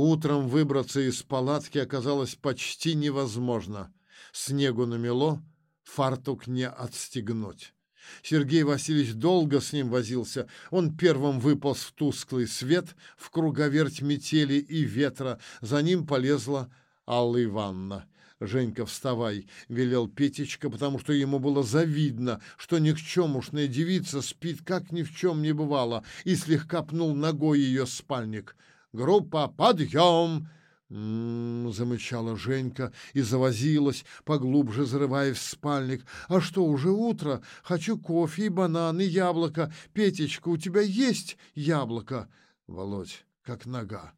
Утром выбраться из палатки оказалось почти невозможно. Снегу намело, фартук не отстегнуть. Сергей Васильевич долго с ним возился. Он первым выполз в тусклый свет, в круговерть метели и ветра. За ним полезла Алла Ивановна. «Женька, вставай!» — велел Петечка, потому что ему было завидно, что никчемушная девица спит, как ни в чем не бывало, и слегка пнул ногой ее спальник. «Группа, подъем!» «М-м-м», замычала Женька и завозилась, поглубже зарываясь в спальник. «А что, уже утро? Хочу кофе и банан, и яблоко. Петечка, у тебя есть яблоко?» «Володь, как нога».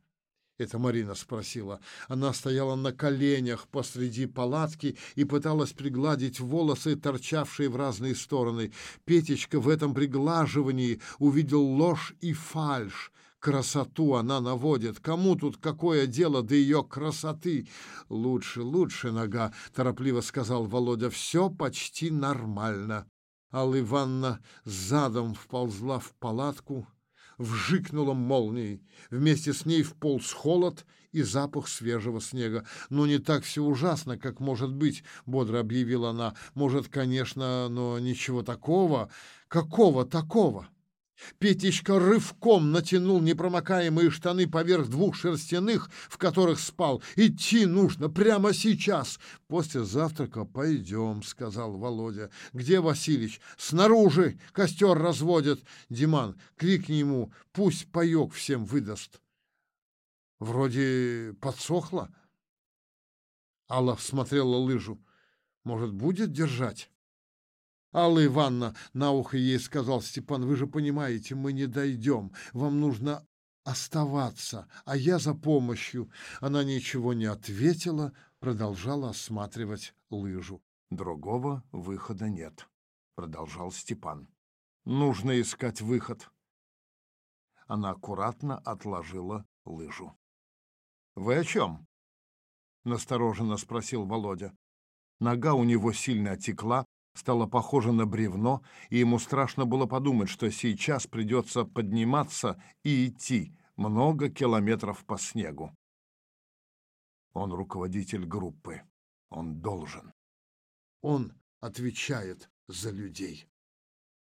Это Марина спросила. Она стояла на коленях посреди палатки и пыталась пригладить волосы, торчавшие в разные стороны. Петечка в этом приглаживании увидел ложь и фальшь. Красоту она наводит. Кому тут какое дело до ее красоты? Лучше, лучше, нога, торопливо сказал Володя. Все почти нормально. Алла Ивановна задом вползла в палатку, вжикнула молнией. Вместе с ней вполз холод и запах свежего снега. «Ну, не так все ужасно, как может быть», — бодро объявила она. «Может, конечно, но ничего такого. Какого такого?» Петечка рывком натянул непромокаемые штаны поверх двух шерстяных, в которых спал. «Идти нужно прямо сейчас!» «После завтрака пойдем», — сказал Володя. «Где Василич?» «Снаружи! Костер разводят!» «Диман, крикни ему, пусть паек всем выдаст». «Вроде подсохло». Алла смотрела лыжу. «Может, будет держать?» Алла Ивановна, на ухо ей сказал Степан, вы же понимаете, мы не дойдем. Вам нужно оставаться, а я за помощью. Она ничего не ответила, продолжала осматривать лыжу. Другого выхода нет, продолжал Степан. Нужно искать выход. Она аккуратно отложила лыжу. Вы о чем? настороженно спросил Володя. Нога у него сильно отекла, стало похоже на бревно, и ему страшно было подумать, что сейчас придется подниматься и идти много километров по снегу. Он руководитель группы. Он должен. Он отвечает за людей.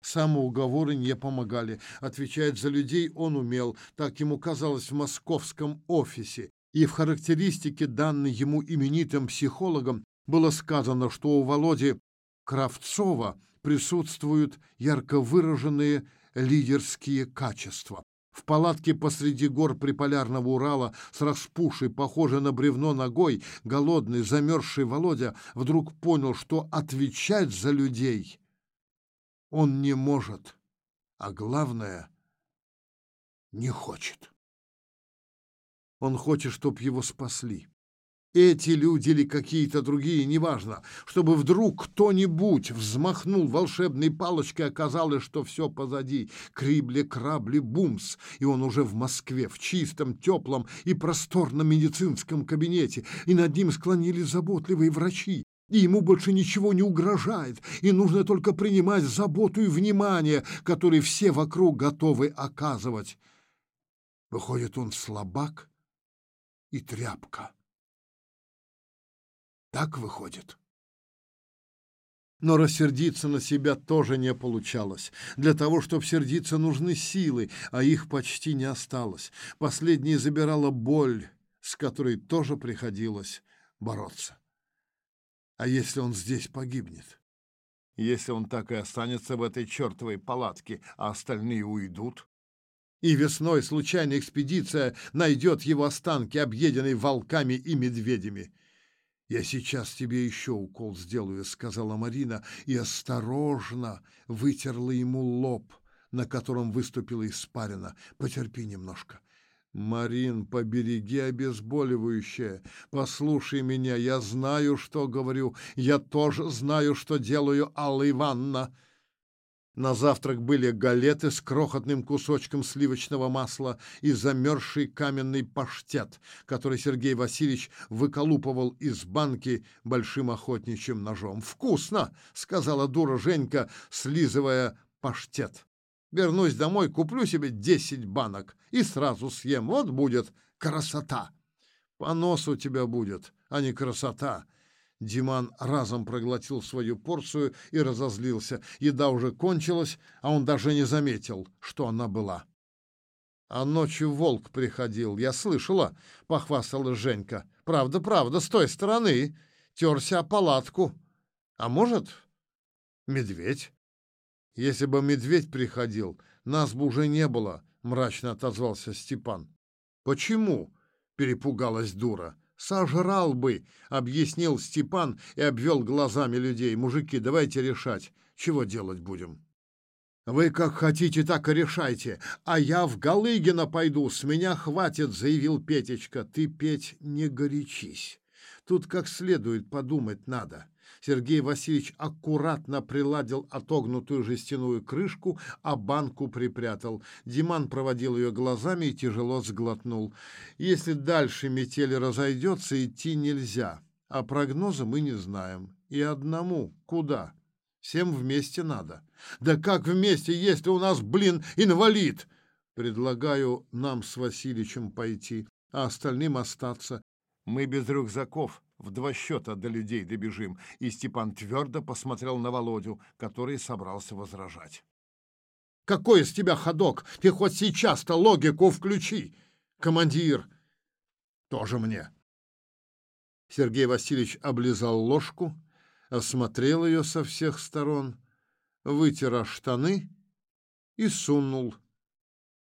Самоуговоры не помогали. Отвечать за людей он умел, так ему казалось в московском офисе. И в характеристике, данной ему именитым психологом, было сказано, что у Володи Кравцова присутствуют ярко выраженные лидерские качества. В палатке посреди гор приполярного Урала с распухшей, похожей на бревно ногой, голодный, замерзший Володя вдруг понял, что отвечать за людей он не может, а главное — не хочет. Он хочет, чтоб его спасли. Эти люди или какие-то другие, неважно, чтобы вдруг кто-нибудь взмахнул волшебной палочкой, оказалось, что все позади. Крибли, крабли, бумс, и он уже в Москве, в чистом, теплом и просторном медицинском кабинете, и над ним склонились заботливые врачи. И ему больше ничего не угрожает, и нужно только принимать заботу и внимание, которые все вокруг готовы оказывать. Выходит, он слабак и тряпка. Так выходит. Но рассердиться на себя тоже не получалось. Для того, чтобы сердиться, нужны силы, а их почти не осталось. Последнее забирала боль, с которой тоже приходилось бороться. А если он здесь погибнет? Если он так и останется в этой чертовой палатке, а остальные уйдут? И весной случайная экспедиция найдет его останки, объеденные волками и медведями. «Я сейчас тебе еще укол сделаю», — сказала Марина, и осторожно вытерла ему лоб, на котором выступила испарина. «Потерпи немножко». «Марин, побереги обезболивающее. Послушай меня, я знаю, что говорю. Я тоже знаю, что делаю, Алла Ивановна». На завтрак были галеты с крохотным кусочком сливочного масла и замерзший каменный паштет, который Сергей Васильевич выколупывал из банки большим охотничьим ножом. «Вкусно!» — сказала дура Женька, слизывая паштет. «Вернусь домой, куплю себе десять банок и сразу съем. Вот будет красота!» Понос у тебя будет, а не красота. Диман разом проглотил свою порцию и разозлился. Еда уже кончилась, а он даже не заметил, что она была. А ночью волк приходил, я слышала, похвасталась Женька. Правда, правда, с той стороны. Терся о палатку. А может, медведь? Если бы медведь приходил, нас бы уже не было, мрачно отозвался Степан. Почему? перепугалась дура. Сожрал бы, объяснил Степан и обвел глазами людей. Мужики, давайте решать, чего делать будем. «Вы как хотите, так и решайте. А я в Галыгина пойду, с меня хватит», — заявил Петечка. «Ты, Петь, не горячись. Тут как следует подумать надо». Сергей Васильевич аккуратно приладил отогнутую жестяную крышку, а банку припрятал. Диман проводил ее глазами и тяжело сглотнул. «Если дальше метель разойдется, идти нельзя, а прогноза мы не знаем. И одному куда?» Всем вместе надо. Да как вместе, если у нас, блин, инвалид? Предлагаю нам с Васильичем пойти, а остальным остаться. Мы без рюкзаков в два счета до людей добежим. И Степан твердо посмотрел на Володю, который собрался возражать. Какой из тебя ходок? Ты хоть сейчас-то логику включи. Командир, тоже мне. Сергей Васильевич облизал ложку, осмотрел ее со всех сторон, вытер штаны и сунул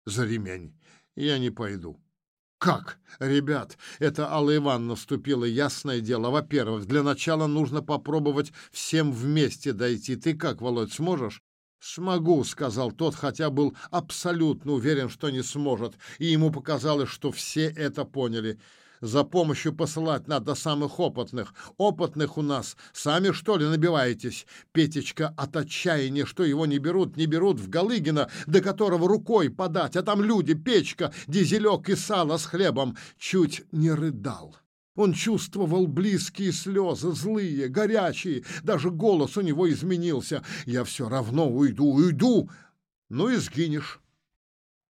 за ремень. Я не пойду. Как? Ребят, это Алла Ивановна вступила, ясное дело. Во-первых, для начала нужно попробовать всем вместе дойти. Ты как, Володь, сможешь? «Смогу», — сказал тот, хотя был абсолютно уверен, что не сможет, и ему показалось, что все это поняли. За помощью посылать надо самых опытных. Опытных у нас. Сами, что ли, набиваетесь? Петечка от отчаяния, что его не берут, не берут в Галыгина, до которого рукой подать, а там люди, печка, дизелек и сало с хлебом, чуть не рыдал. Он чувствовал близкие слезы, злые, горячие, даже голос у него изменился. «Я все равно уйду, уйду!» «Ну и сгинешь!»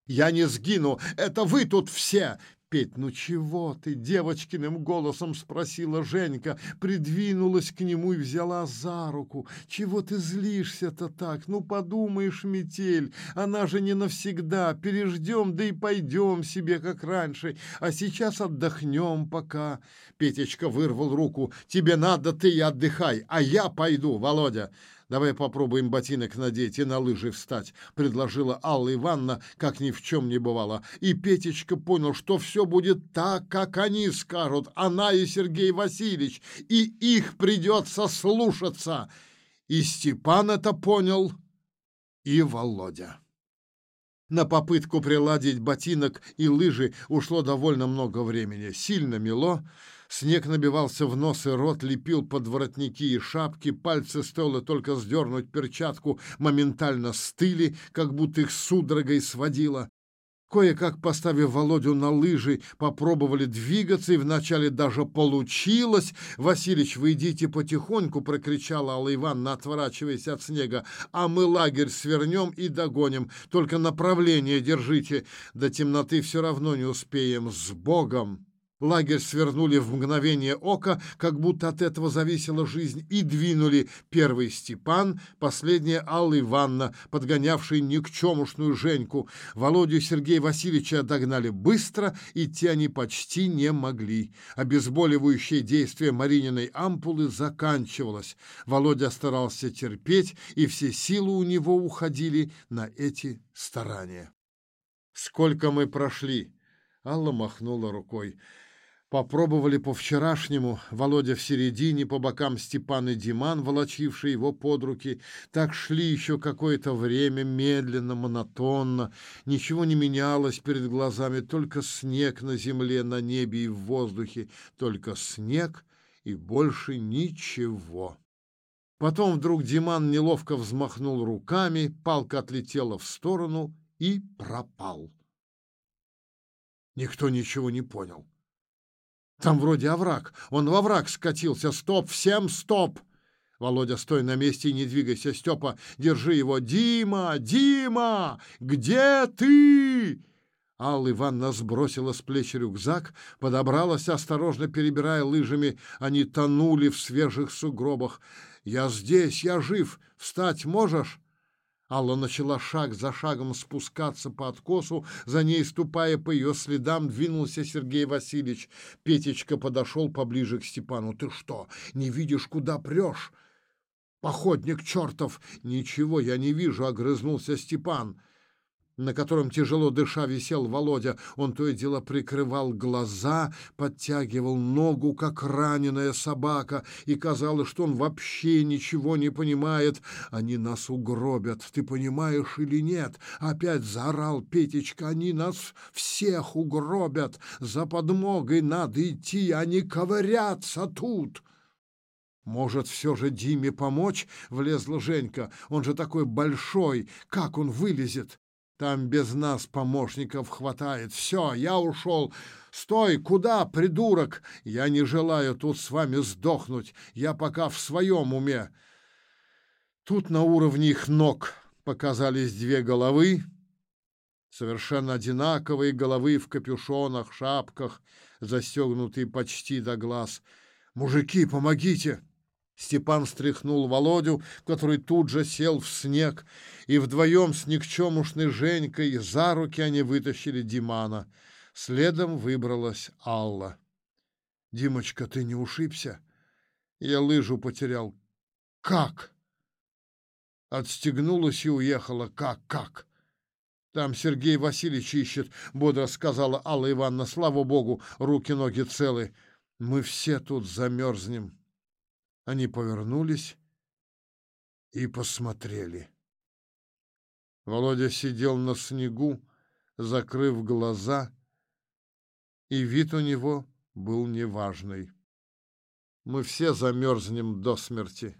«Я не сгину, это вы тут все!» Петь. «Ну чего ты?» — девочкиным голосом спросила Женька, придвинулась к нему и взяла за руку. «Чего ты злишься-то так? Ну подумаешь, метель, она же не навсегда. Переждем, да и пойдем себе, как раньше. А сейчас отдохнем пока». Петечка вырвал руку. «Тебе надо, ты и отдыхай, а я пойду, Володя». «Давай попробуем ботинок надеть и на лыжи встать», — предложила Алла Ивановна, как ни в чем не бывало. И Петечка понял, что все будет так, как они скажут, она и Сергей Васильевич, и их придется слушаться. И Степан это понял, и Володя. На попытку приладить ботинок и лыжи ушло довольно много времени. Сильно мело, Снег набивался в нос и рот, лепил под воротники и шапки, пальцы стоило только сдернуть перчатку, моментально стыли, как будто их судорогой сводило. Кое-как, поставив Володю на лыжи, попробовали двигаться, и вначале даже получилось. «Василич, вы идите потихоньку!» — прокричала Алла Ивановна, отворачиваясь от снега. «А мы лагерь свернем и догоним. Только направление держите. До темноты все равно не успеем. С Богом!» Лагерь свернули в мгновение ока, как будто от этого зависела жизнь, и двинули первый Степан, последняя Алла Ивановна, подгонявший никчемушную Женьку. Володю и Сергея Васильевича догнали быстро, идти они почти не могли. Обезболивающее действие Марининой ампулы заканчивалось. Володя старался терпеть, и все силы у него уходили на эти старания. «Сколько мы прошли?» Алла махнула рукой. Попробовали по-вчерашнему, Володя в середине, по бокам Степан и Диман, волочившие его под руки. Так шли еще какое-то время, медленно, монотонно. Ничего не менялось перед глазами, только снег на земле, на небе и в воздухе. Только снег и больше ничего. Потом вдруг Диман неловко взмахнул руками, палка отлетела в сторону и пропал. Никто ничего не понял. Там вроде овраг. Он во враг скатился. Стоп, всем стоп! Володя, стой на месте и не двигайся. Степа, держи его. Дима, Дима, где ты? Алла Ивановна сбросила с плеч рюкзак, подобралась, осторожно перебирая лыжами. Они тонули в свежих сугробах. «Я здесь, я жив! Встать можешь?» Алла начала шаг за шагом спускаться по откосу, за ней, ступая по ее следам, двинулся Сергей Васильевич. Петечка подошел поближе к Степану. «Ты что, не видишь, куда прешь?» «Походник чертов!» «Ничего я не вижу», — огрызнулся Степан на котором тяжело дыша висел Володя. Он то и дело прикрывал глаза, подтягивал ногу, как раненая собака, и казалось, что он вообще ничего не понимает. Они нас угробят, ты понимаешь или нет? Опять заорал Петечка, они нас всех угробят. За подмогой надо идти, а не ковыряться тут. «Может, все же Диме помочь?» — влезла Женька. «Он же такой большой! Как он вылезет?» Там без нас помощников хватает. Все, я ушел. Стой, куда, придурок? Я не желаю тут с вами сдохнуть. Я пока в своем уме. Тут на уровне их ног показались две головы, совершенно одинаковые головы в капюшонах, шапках, застегнутые почти до глаз. «Мужики, помогите!» Степан стряхнул Володю, который тут же сел в снег, и вдвоем с никчемушной Женькой за руки они вытащили Димана. Следом выбралась Алла. «Димочка, ты не ушибся?» Я лыжу потерял. «Как?» Отстегнулась и уехала. «Как, как?» «Там Сергей Васильевич ищет», — бодро сказала Алла Ивановна. «Слава богу, руки-ноги целы. Мы все тут замерзнем». Они повернулись и посмотрели. Володя сидел на снегу, закрыв глаза, и вид у него был неважный. Мы все замерзнем до смерти.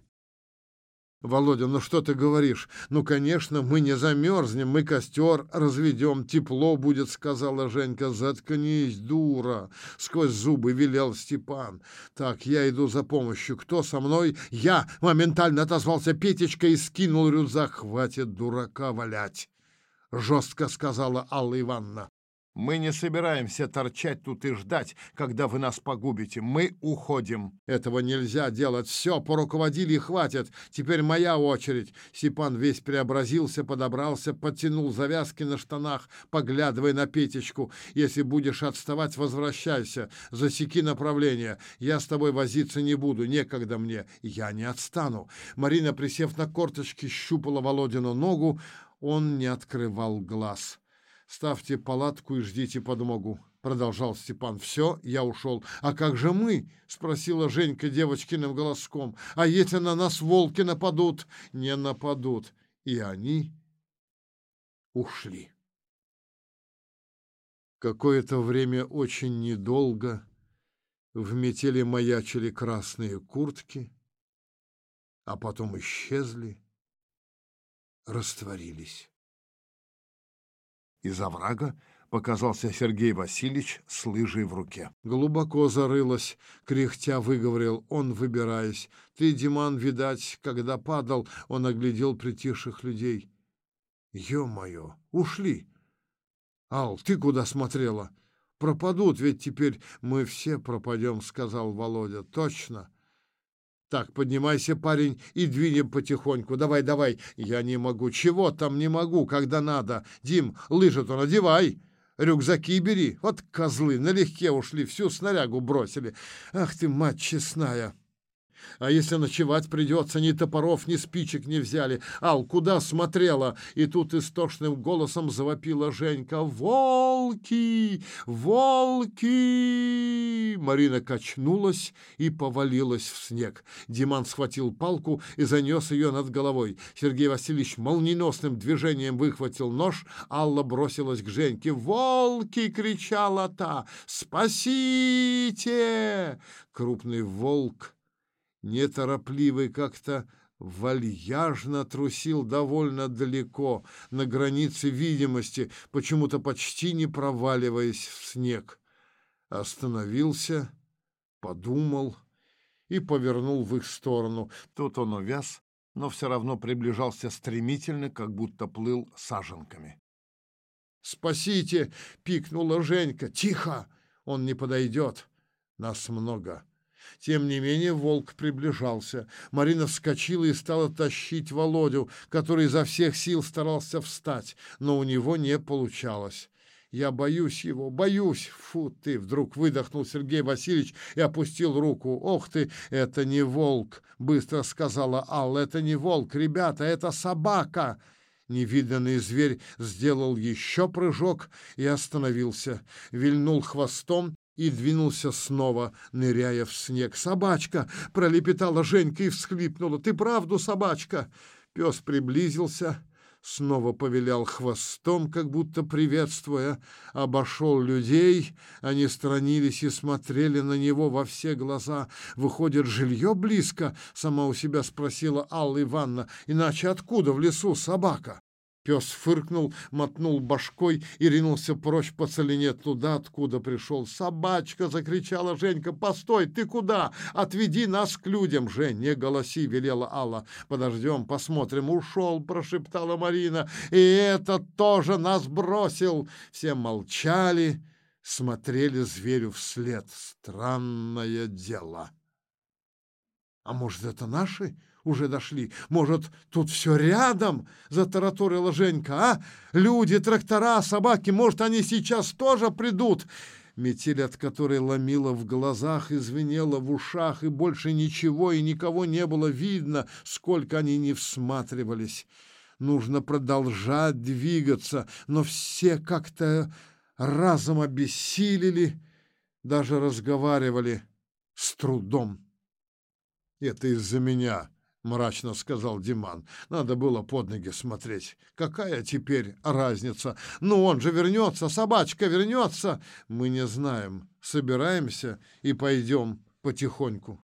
Володя, ну что ты говоришь? Ну, конечно, мы не замерзнем, мы костер разведем, тепло будет, сказала Женька. Заткнись, дура, сквозь зубы велел Степан. Так, я иду за помощью. Кто со мной? Я! Моментально отозвался Петечка и скинул рюкзак. Хватит дурака валять, жестко сказала Алла Ивановна. Мы не собираемся торчать тут и ждать, когда вы нас погубите. Мы уходим. Этого нельзя делать. Все, поруководили и хватит. Теперь моя очередь. Степан весь преобразился, подобрался, подтянул завязки на штанах, поглядывая на Петечку. Если будешь отставать, возвращайся. Засеки направление. Я с тобой возиться не буду. Некогда мне. Я не отстану. Марина, присев на корточки, щупала Володину ногу. Он не открывал глаз. Ставьте палатку и ждите подмогу, продолжал Степан. Все, я ушел. А как же мы? спросила Женька девочкиным голоском. А если на нас волки нападут? Не нападут. И они ушли. Какое-то время очень недолго в метели маячили красные куртки, а потом исчезли, растворились. Из оврага показался Сергей Васильевич с лыжей в руке. Глубоко зарылась, кряхтя выговорил он, выбираясь. Ты, Диман, видать, когда падал, он оглядел притихших людей. Ё-моё, ушли! Ал, ты куда смотрела? Пропадут, ведь теперь мы все пропадем, сказал Володя. Точно. Так, поднимайся, парень, и двинем потихоньку. Давай, давай. Я не могу. Чего там не могу, когда надо? Дим, лыжи-то надевай. Рюкзаки бери. Вот козлы, налегке ушли, всю снарягу бросили. Ах ты, мать честная. А если ночевать придется, ни топоров, ни спичек не взяли. Ал, куда смотрела? И тут истошным голосом завопила Женька. «Волки! Волки!» Марина качнулась и повалилась в снег. Диман схватил палку и занес ее над головой. Сергей Васильевич молниеносным движением выхватил нож. Алла бросилась к Женьке. «Волки!» — кричала та. «Спасите!» Крупный волк неторопливый как-то вальяжно трусил довольно далеко, на границе видимости, почему-то почти не проваливаясь в снег. Остановился, подумал и повернул в их сторону. Тут он увяз, но все равно приближался стремительно, как будто плыл саженками. «Спасите!» — пикнула Женька. «Тихо! Он не подойдет. Нас много». Тем не менее волк приближался. Марина вскочила и стала тащить Володю, который изо всех сил старался встать, но у него не получалось. «Я боюсь его, боюсь!» «Фу ты!» — вдруг выдохнул Сергей Васильевич и опустил руку. «Ох ты! Это не волк!» — быстро сказала Алла. «Это не волк, ребята, это собака!» Невиданный зверь сделал еще прыжок и остановился, вильнул хвостом и двинулся снова, ныряя в снег. «Собачка!» — пролепетала Женька и всхлипнула. «Ты правду, собачка?» Пес приблизился, снова повилял хвостом, как будто приветствуя, обошел людей, они странились и смотрели на него во все глаза. «Выходит, жилье близко?» — сама у себя спросила Алла Ивановна. «Иначе откуда в лесу собака?» Пес фыркнул, мотнул башкой и ринулся прочь по целине туда, откуда пришел. «Собачка!» — закричала Женька. «Постой! Ты куда? Отведи нас к людям!» «Жень, не голоси!» — велела Алла. «Подождем, посмотрим!» «Ушел!» — прошептала Марина. «И этот тоже нас бросил!» Все молчали, смотрели зверю вслед. Странное дело. «А может, это наши?» Уже дошли. Может, тут все рядом?» — затараторила Женька. «А? Люди, трактора, собаки, может, они сейчас тоже придут?» Метель, от которой ломила в глазах, извинела в ушах, и больше ничего и никого не было видно, сколько они не всматривались. Нужно продолжать двигаться, но все как-то разом обессилели, даже разговаривали с трудом. «Это из-за меня», — мрачно сказал Диман. «Надо было под ноги смотреть. Какая теперь разница? Ну, он же вернется, собачка вернется!» «Мы не знаем. Собираемся и пойдем потихоньку».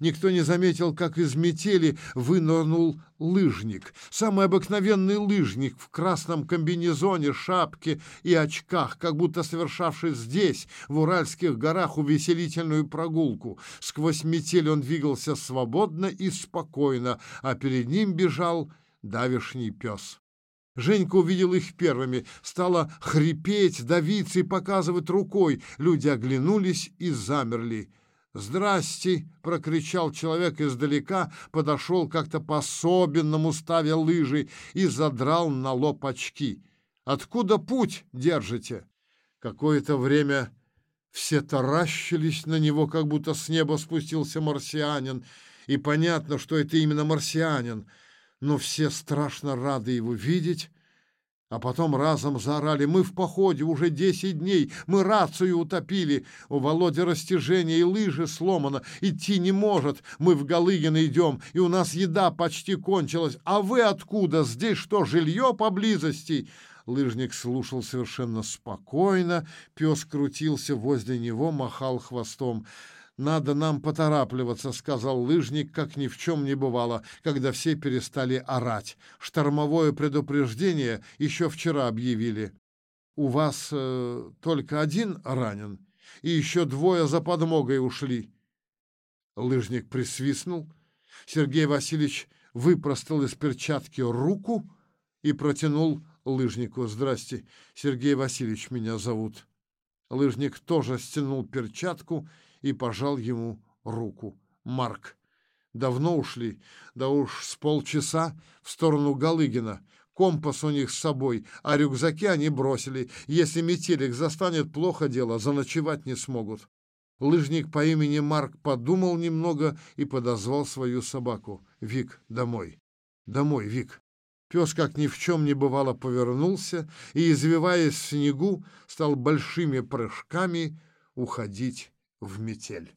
Никто не заметил, как из метели вынырнул лыжник. Самый обыкновенный лыжник в красном комбинезоне, шапке и очках, как будто совершавший здесь, в Уральских горах, увеселительную прогулку. Сквозь метель он двигался свободно и спокойно, а перед ним бежал давишний пес. Женька увидел их первыми, стала хрипеть, давиться и показывать рукой. Люди оглянулись и замерли. «Здрасте!» — прокричал человек издалека, подошел как-то по-особенному, ставя лыжи, и задрал на лоб очки. «Откуда путь держите?» Какое-то время все таращились на него, как будто с неба спустился марсианин, и понятно, что это именно марсианин, но все страшно рады его видеть, а потом разом заорали «Мы в походе уже десять дней, мы рацию утопили, у Володи растяжение и лыжи сломано, идти не может, мы в Галыгино идем, и у нас еда почти кончилась, а вы откуда? Здесь что, жилье поблизости?» Лыжник слушал совершенно спокойно, пес крутился возле него, махал хвостом. «Надо нам поторапливаться», — сказал лыжник, как ни в чем не бывало, когда все перестали орать. «Штормовое предупреждение еще вчера объявили. У вас э, только один ранен, и еще двое за подмогой ушли». Лыжник присвистнул. Сергей Васильевич выпростал из перчатки руку и протянул лыжнику. «Здрасте, Сергей Васильевич меня зовут». Лыжник тоже стянул перчатку и пожал ему руку. Марк. Давно ушли, да уж с полчаса в сторону Галыгина. Компас у них с собой, а рюкзаки они бросили. Если метелик застанет, плохо дело, заночевать не смогут. Лыжник по имени Марк подумал немного и подозвал свою собаку. «Вик, домой! Домой, Вик!» Пес, как ни в чем не бывало, повернулся и, извиваясь в снегу, стал большими прыжками уходить в метель.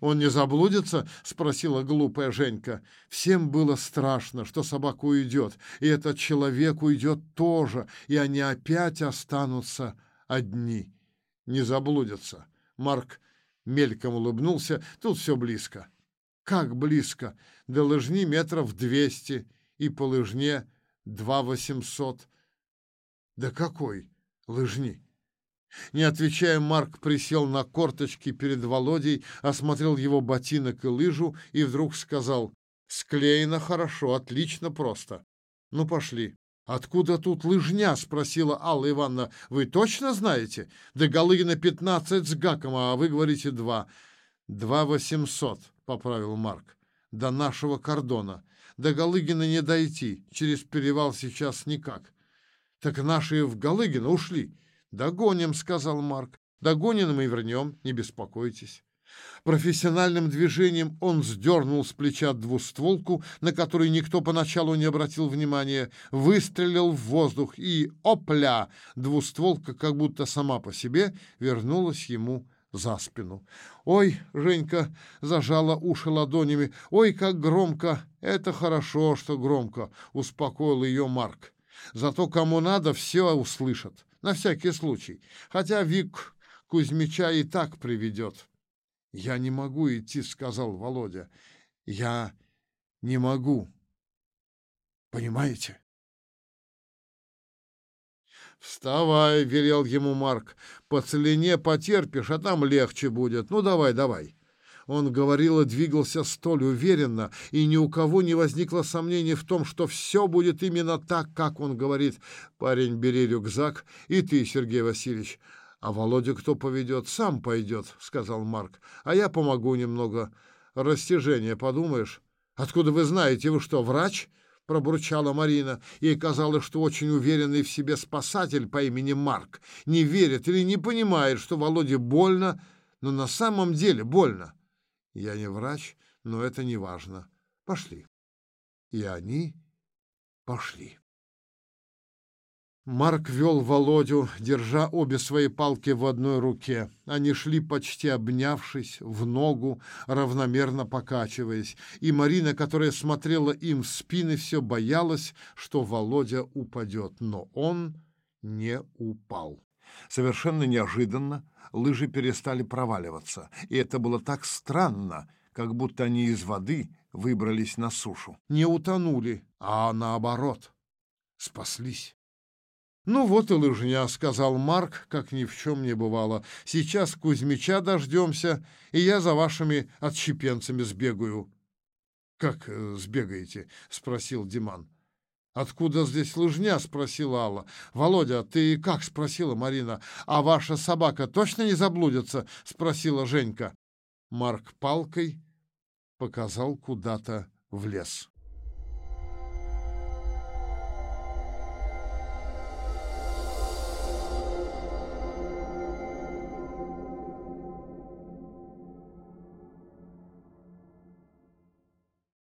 «Он не заблудится?» — спросила глупая Женька. Всем было страшно, что собака уйдет, и этот человек уйдет тоже, и они опять останутся одни. «Не заблудятся». Марк мельком улыбнулся. «Тут все близко». «Как близко? До лыжни метров двести, и по лыжне два восемьсот». «Да какой лыжни?» Не отвечая, Марк присел на корточки перед Володей, осмотрел его ботинок и лыжу и вдруг сказал «Склеено хорошо, отлично просто. Ну, пошли». «Откуда тут лыжня?» — спросила Алла Ивановна. «Вы точно знаете? До Галыгина пятнадцать с гаком, а вы говорите два». «Два восемьсот», — поправил Марк. «До нашего кордона. До Галыгина не дойти. Через перевал сейчас никак». «Так наши в Галыгина ушли». «Догоним», — сказал Марк. «Догоним и вернем, не беспокойтесь». Профессиональным движением он сдернул с плеча двустволку, на которую никто поначалу не обратил внимания, выстрелил в воздух и, опля, двустволка как будто сама по себе вернулась ему за спину. «Ой!» — Женька зажала уши ладонями. «Ой, как громко! Это хорошо, что громко!» — успокоил ее Марк. «Зато кому надо, все услышат. На всякий случай. Хотя Вик Кузьмича и так приведет». «Я не могу идти», — сказал Володя. «Я не могу. Понимаете?» «Вставай», — велел ему Марк. «По целине потерпишь, а там легче будет. Ну, давай, давай». Он говорил и двигался столь уверенно, и ни у кого не возникло сомнений в том, что все будет именно так, как он говорит. «Парень, бери рюкзак, и ты, Сергей Васильевич, «А Володя кто поведет? Сам пойдет», — сказал Марк. «А я помогу немного. Растяжение, подумаешь». «Откуда вы знаете? Вы что, врач?» — пробурчала Марина. Ей казалось, что очень уверенный в себе спасатель по имени Марк не верит или не понимает, что Володе больно, но на самом деле больно. «Я не врач, но это не важно. Пошли». И они пошли. Марк вел Володю, держа обе свои палки в одной руке. Они шли почти обнявшись, в ногу, равномерно покачиваясь. И Марина, которая смотрела им в спины, все боялась, что Володя упадет. Но он не упал. Совершенно неожиданно лыжи перестали проваливаться. И это было так странно, как будто они из воды выбрались на сушу. Не утонули, а наоборот, спаслись. «Ну вот и лыжня», — сказал Марк, как ни в чем не бывало. «Сейчас Кузьмича дождемся, и я за вашими отщепенцами сбегаю». «Как э, сбегаете?» — спросил Диман. «Откуда здесь лыжня?» — спросила Алла. «Володя, ты как?» — спросила Марина. «А ваша собака точно не заблудится?» — спросила Женька. Марк палкой показал куда-то в лес.